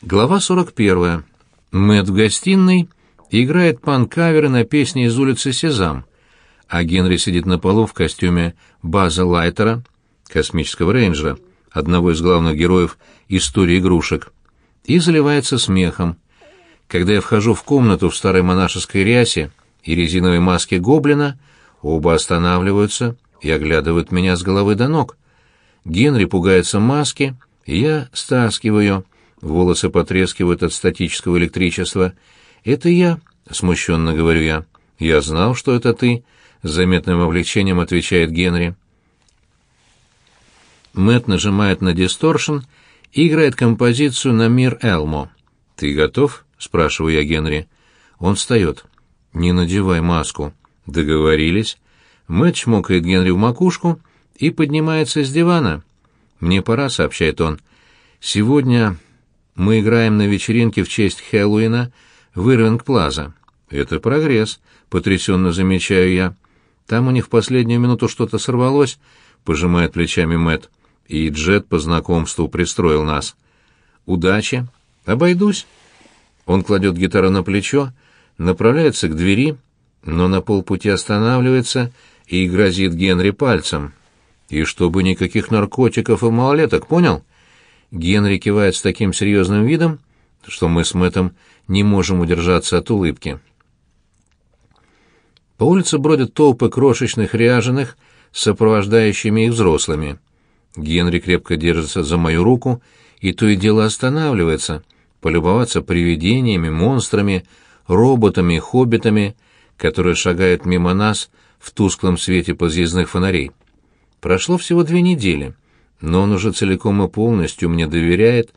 Глава 41. Мэтт в гостиной играет пан-каверы на песни из улицы Сезам, а Генри сидит на полу в костюме База Лайтера, космического рейнджера, одного из главных героев истории игрушек, и заливается смехом. Когда я вхожу в комнату в старой монашеской рясе и резиновой маске гоблина, оба останавливаются и оглядывают меня с головы до ног. Генри пугается маски, и я стаскиваю ее, волосы потрескивают от статического электричества. «Это я», — смущенно говорю я. «Я знал, что это ты», — с заметным облегчением отвечает Генри. Мэт нажимает на дисторшн и играет композицию на мир Элмо. «Ты готов?» — спрашиваю я Генри. Он встает. «Не надевай маску». «Договорились». Мэтт чмокает Генри в макушку и поднимается с дивана. «Мне пора», — сообщает он. «Сегодня мы играем на вечеринке в честь Хэллоуина в Ирвинг-Плаза. Это прогресс, потрясенно замечаю я. Там у них в последнюю минуту что-то сорвалось, пожимает плечами Мэт. И Джет по знакомству пристроил нас. Удачи. Обойдусь. Он кладет гитару на плечо, направляется к двери, но на полпути останавливается и грозит Генри пальцем. И чтобы никаких наркотиков и малолеток, понял? Генри кивает с таким серьезным видом, что мы с Мэттом не можем удержаться от улыбки. По улице бродят толпы крошечных ряженых, сопровождающими их взрослыми. Генри крепко держится за мою руку и то и дело останавливается, полюбоваться привидениями, монстрами, роботами, хоббитами, которые шагают мимо нас в тусклом свете подъездных фонарей. Прошло всего две недели — но он уже целиком и полностью мне доверяет,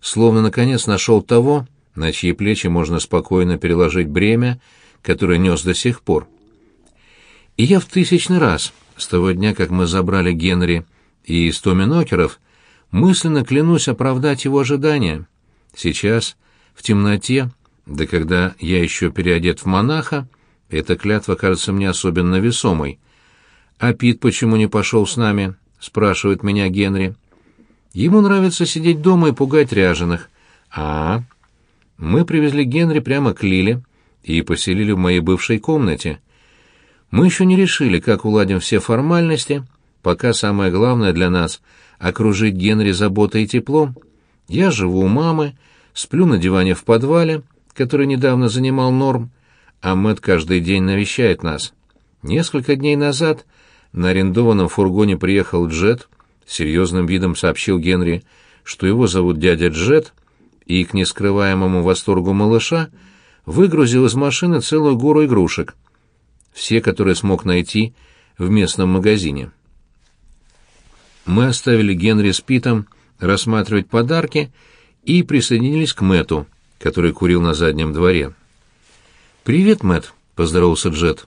словно наконец нашел того, на чьи плечи можно спокойно переложить бремя, которое нес до сих пор. И я в тысячный раз, с того дня, как мы забрали Генри и сто минокеров, мысленно клянусь оправдать его ожидания. Сейчас, в темноте, да когда я еще переодет в монаха, эта клятва кажется мне особенно весомой. А Пит почему не пошел с нами? — спрашивает меня Генри. Ему нравится сидеть дома и пугать ряженых. А, мы привезли Генри прямо к Лиле и поселили в моей бывшей комнате. Мы еще не решили, как уладим все формальности, пока самое главное для нас — окружить Генри заботой и теплом. Я живу у мамы, сплю на диване в подвале, который недавно занимал Норм, а Мэтт каждый день навещает нас. Несколько дней назад на арендованном фургоне приехал Джет, серьезным видом сообщил Генри, что его зовут дядя Джет, и к нескрываемому восторгу малыша выгрузил из машины целую гору игрушек. Все, которые смог найти в местном магазине. Мы оставили Генри с Питом рассматривать подарки и присоединились к Мэту, который курил на заднем дворе. «Привет, Мэт», — поздоровался Джет.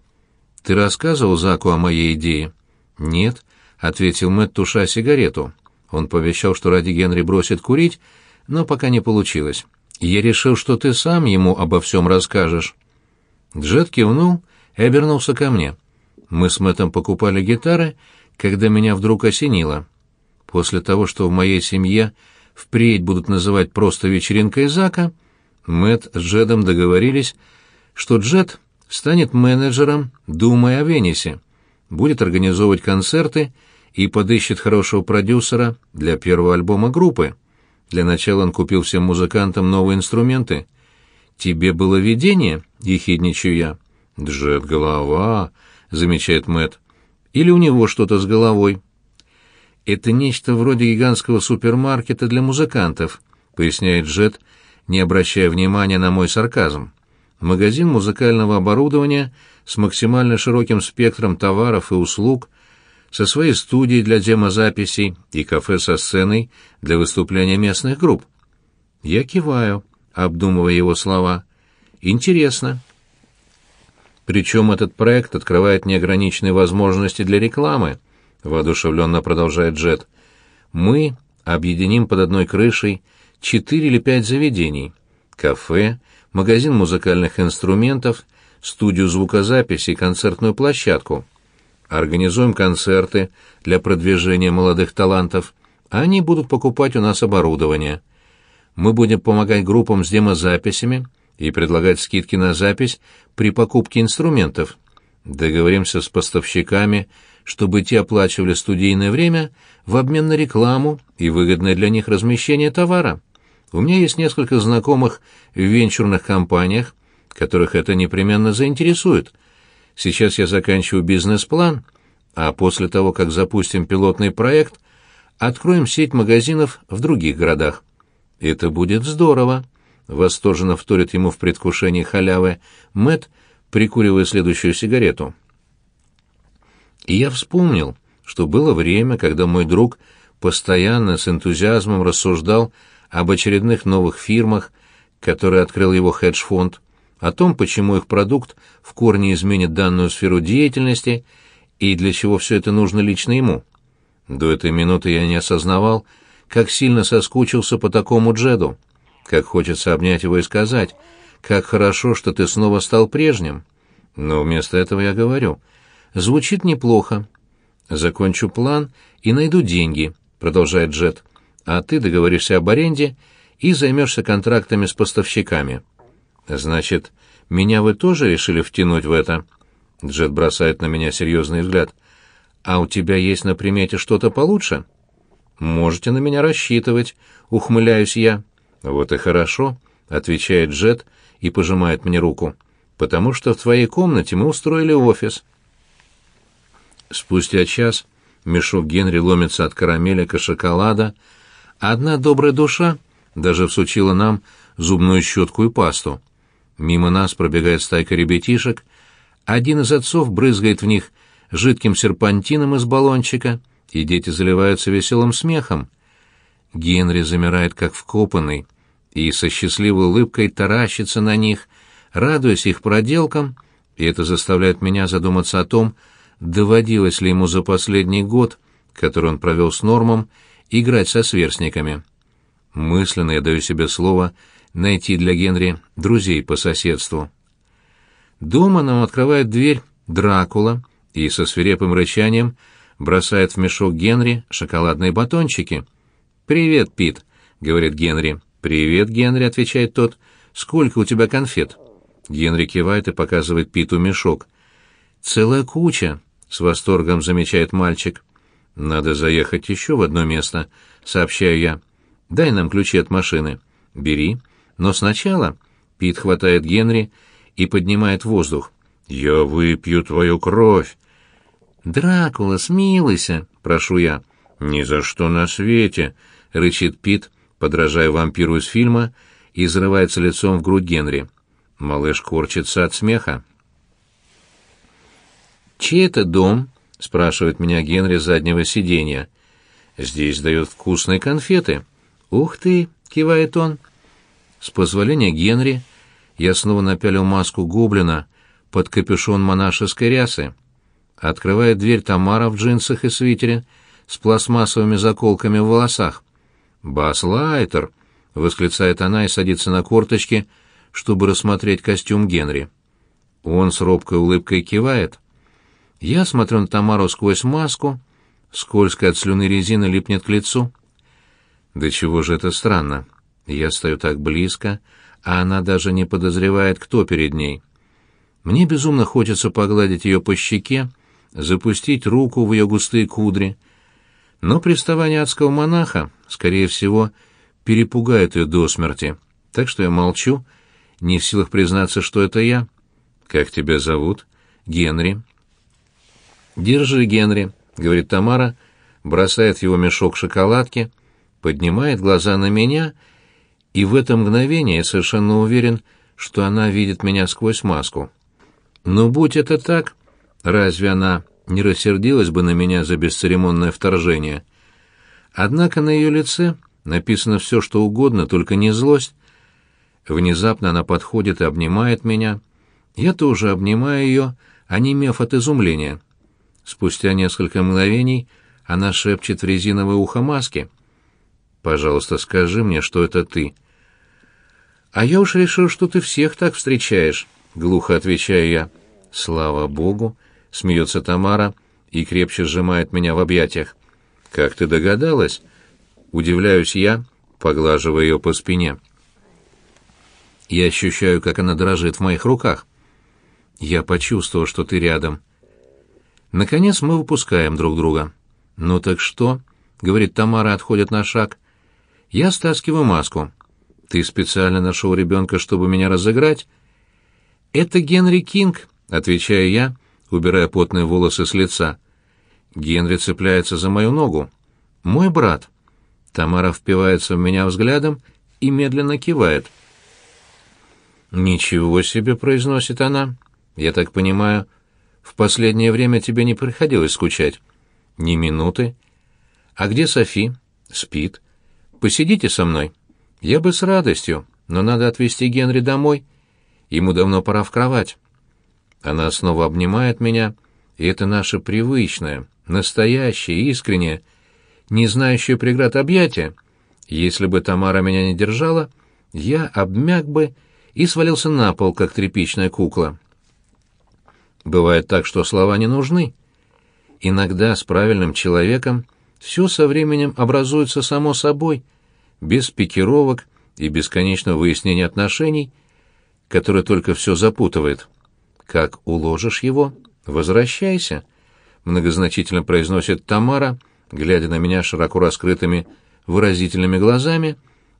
Ты рассказывал Заку о моей идее? Нет, ответил Мэтт, туша сигарету. Он пообещал, что ради Генри бросит курить, но пока не получилось. Я решил, что ты сам ему обо всем расскажешь. Джет кивнул и обернулся ко мне. Мы с Мэттом покупали гитары, когда меня вдруг осенило. После того, что в моей семье впредь будут называть просто вечеринкой Зака, Мэтт с Джедом договорились, что Джет станет менеджером, думая о Венесе, будет организовывать концерты и подыщет хорошего продюсера для первого альбома группы. Для начала он купил всем музыкантам новые инструменты. «Тебе было видение?» — ехидничаю я. «Джет, голова», — замечает Мэт. «Или у него что-то с головой?» «Это нечто вроде гигантского супермаркета для музыкантов», — поясняет Джет, не обращая внимания на мой сарказм магазин музыкального оборудования с максимально широким спектром товаров и услуг, со своей студией для демозаписей и кафе со сценой для выступления местных групп. Я киваю, обдумывая его слова. Интересно. Причем этот проект открывает неограниченные возможности для рекламы, воодушевленно продолжает Джет. Мы объединим под одной крышей четыре или пять заведений. Кафе, магазин музыкальных инструментов, студию звукозаписи и концертную площадку. Организуем концерты для продвижения молодых талантов, а они будут покупать у нас оборудование. Мы будем помогать группам с демозаписями и предлагать скидки на запись при покупке инструментов. Договоримся с поставщиками, чтобы те оплачивали студийное время в обмен на рекламу и выгодное для них размещение товара. У меня есть несколько знакомых в венчурных компаниях, которых это непременно заинтересует. Сейчас я заканчиваю бизнес-план, а после того, как запустим пилотный проект, откроем сеть магазинов в других городах. Это будет здорово, восторженно вторит ему в предвкушении халявы Мэт, прикуривая следующую сигарету. И я вспомнил, что было время, когда мой друг постоянно с энтузиазмом рассуждал об очередных новых фирмах, которые открыл его хедж-фонд, о том, почему их продукт в корне изменит данную сферу деятельности и для чего все это нужно лично ему. До этой минуты я не осознавал, как сильно соскучился по такому Джеду, как хочется обнять его и сказать, как хорошо, что ты снова стал прежним. Но вместо этого я говорю, звучит неплохо. Закончу план и найду деньги, продолжает Джед, а ты договоришься об аренде и займешься контрактами с поставщиками. Значит, меня вы тоже решили втянуть в это? Джет бросает на меня серьезный взгляд. А у тебя есть на примете что-то получше? Можете на меня рассчитывать, ухмыляюсь я. Вот и хорошо, отвечает Джет и пожимает мне руку. Потому что в твоей комнате мы устроили офис. Спустя час мешок Генри ломится от карамелек и шоколада, одна добрая душа даже всучила нам зубную щетку и пасту. Мимо нас пробегает стайка ребятишек, один из отцов брызгает в них жидким серпантином из баллончика, и дети заливаются веселым смехом. Генри замирает как вкопанный и со счастливой улыбкой таращится на них, радуясь их проделкам, и это заставляет меня задуматься о том, доводилось ли ему за последний год, который он провел с Нормом, играть со сверстниками. Мысленно я даю себе слово найти для Генри друзей по соседству. Дома нам открывает дверь Дракула и со свирепым рычанием бросает в мешок Генри шоколадные батончики. «Привет, Пит», — говорит Генри. «Привет, Генри», — отвечает тот. «Сколько у тебя конфет?» Генри кивает и показывает Питу мешок. «Целая куча», — с восторгом замечает мальчик. «Надо заехать еще в одно место», — сообщаю я. «Дай нам ключи от машины». «Бери», но сначала Пит хватает Генри и поднимает воздух. «Я выпью твою кровь!» «Дракула, смилуйся!» — прошу я. «Ни за что на свете!» — рычит Пит, подражая вампиру из фильма, и взрывается лицом в грудь Генри. Малыш корчится от смеха. «Чей это дом?» — спрашивает меня Генри с заднего сиденья. «Здесь дают вкусные конфеты». «Ух ты!» — кивает он. С позволения Генри я снова напялил маску гоблина под капюшон монашеской рясы. Открывает дверь Тамара в джинсах и свитере с пластмассовыми заколками в волосах. «Бас Лайтер!» — восклицает она и садится на корточки, чтобы рассмотреть костюм Генри. Он с робкой улыбкой кивает. Я смотрю на Тамару сквозь маску, скользкая от слюны резина липнет к лицу. Да чего же это странно? Я стою так близко, а она даже не подозревает, кто перед ней. Мне безумно хочется погладить ее по щеке, запустить руку в ее густые кудри. Но приставание адского монаха, скорее всего, перепугает ее до смерти. Так что я молчу, не в силах признаться, что это я. «Как тебя зовут?» «Генри». «Держи, Генри», — говорит Тамара, бросает его мешок шоколадки, поднимает глаза на меня — и в это мгновение я совершенно уверен, что она видит меня сквозь маску. Но будь это так, разве она не рассердилась бы на меня за бесцеремонное вторжение? Однако на ее лице написано все, что угодно, только не злость. Внезапно она подходит и обнимает меня. Я тоже обнимаю ее, онемев от изумления. Спустя несколько мгновений она шепчет в резиновое ухо маски. «Пожалуйста, скажи мне, что это ты». «А я уж решил, что ты всех так встречаешь», — глухо отвечаю я. «Слава богу», — смеется Тамара и крепче сжимает меня в объятиях. «Как ты догадалась?» — удивляюсь я, поглаживая ее по спине. Я ощущаю, как она дрожит в моих руках. Я почувствовал, что ты рядом. Наконец мы выпускаем друг друга. «Ну так что?» — говорит Тамара, отходит на шаг. «Я стаскиваю маску. Ты специально нашел ребенка, чтобы меня разыграть?» «Это Генри Кинг», — отвечаю я, убирая потные волосы с лица. Генри цепляется за мою ногу. «Мой брат». Тамара впивается в меня взглядом и медленно кивает. «Ничего себе», — произносит она. «Я так понимаю, в последнее время тебе не приходилось скучать?» «Ни минуты». «А где Софи?» «Спит». «Посидите со мной». «Я бы с радостью, но надо отвезти Генри домой. Ему давно пора в кровать». Она снова обнимает меня, и это наше привычное, настоящее, искреннее, не знающее преград объятия. Если бы Тамара меня не держала, я обмяк бы и свалился на пол, как тряпичная кукла. Бывает так, что слова не нужны. Иногда с правильным человеком все со временем образуется само собой, без пикировок и бесконечного выяснения отношений, которое только все запутывает. Как уложишь его, возвращайся, многозначительно произносит Тамара, глядя на меня широко раскрытыми выразительными глазами,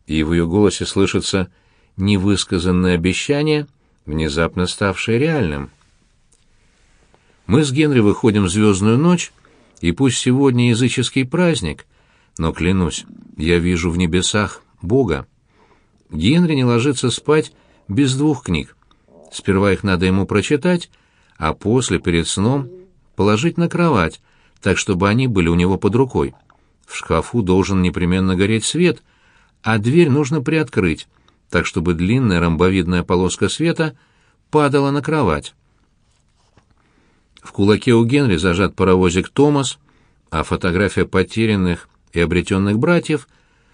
и в ее голосе слышится невысказанное обещание, внезапно ставшее реальным. Мы с Генри выходим в звездную ночь, и пусть сегодня языческий праздник, но, клянусь, я вижу в небесах Бога. Генри не ложится спать без двух книг. Сперва их надо ему прочитать, а после, перед сном, положить на кровать, так, чтобы они были у него под рукой. В шкафу должен непременно гореть свет, а дверь нужно приоткрыть, так, чтобы длинная ромбовидная полоска света падала на кровать. Кулаке у Генри зажат паровозик «Томас», а фотография потерянных и обретенных братьев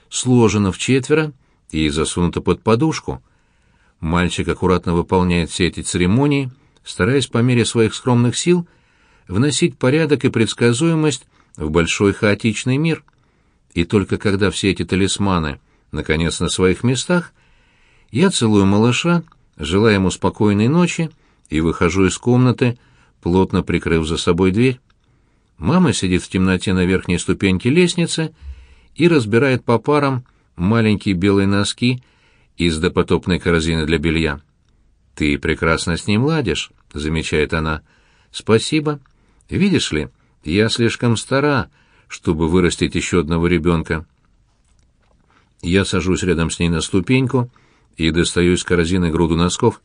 сложена в четверо и засунута под подушку. Мальчик аккуратно выполняет все эти церемонии, стараясь по мере своих скромных сил вносить порядок и предсказуемость в большой хаотичный мир. И только когда все эти талисманы наконец на своих местах, я целую малыша, желаю ему спокойной ночи и выхожу из комнаты, плотно прикрыв за собой дверь. Мама сидит в темноте на верхней ступеньке лестницы и разбирает по парам маленькие белые носки из допотопной корзины для белья. «Ты прекрасно с ним ладишь», — замечает она. «Спасибо. Видишь ли, я слишком стара, чтобы вырастить еще одного ребенка». Я сажусь рядом с ней на ступеньку и достаю из корзины груду носков.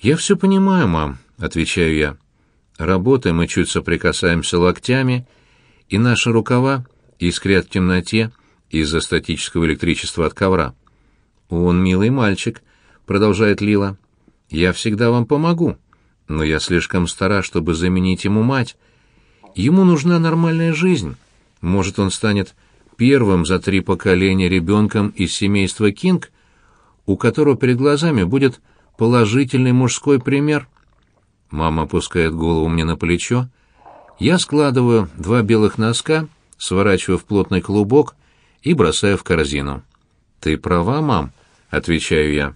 «Я все понимаю, мам», — отвечаю я. Работаем мы чуть соприкасаемся локтями, и наши рукава искрят в темноте из-за статического электричества от ковра. «Он милый мальчик», — продолжает Лила. «Я всегда вам помогу, но я слишком стара, чтобы заменить ему мать. Ему нужна нормальная жизнь. Может, он станет первым за три поколения ребенком из семейства Кинг, у которого перед глазами будет положительный мужской пример». Мама опускает голову мне на плечо. Я складываю два белых носка, сворачиваю в плотный клубок и бросаю в корзину. «Ты права, мам», — отвечаю я.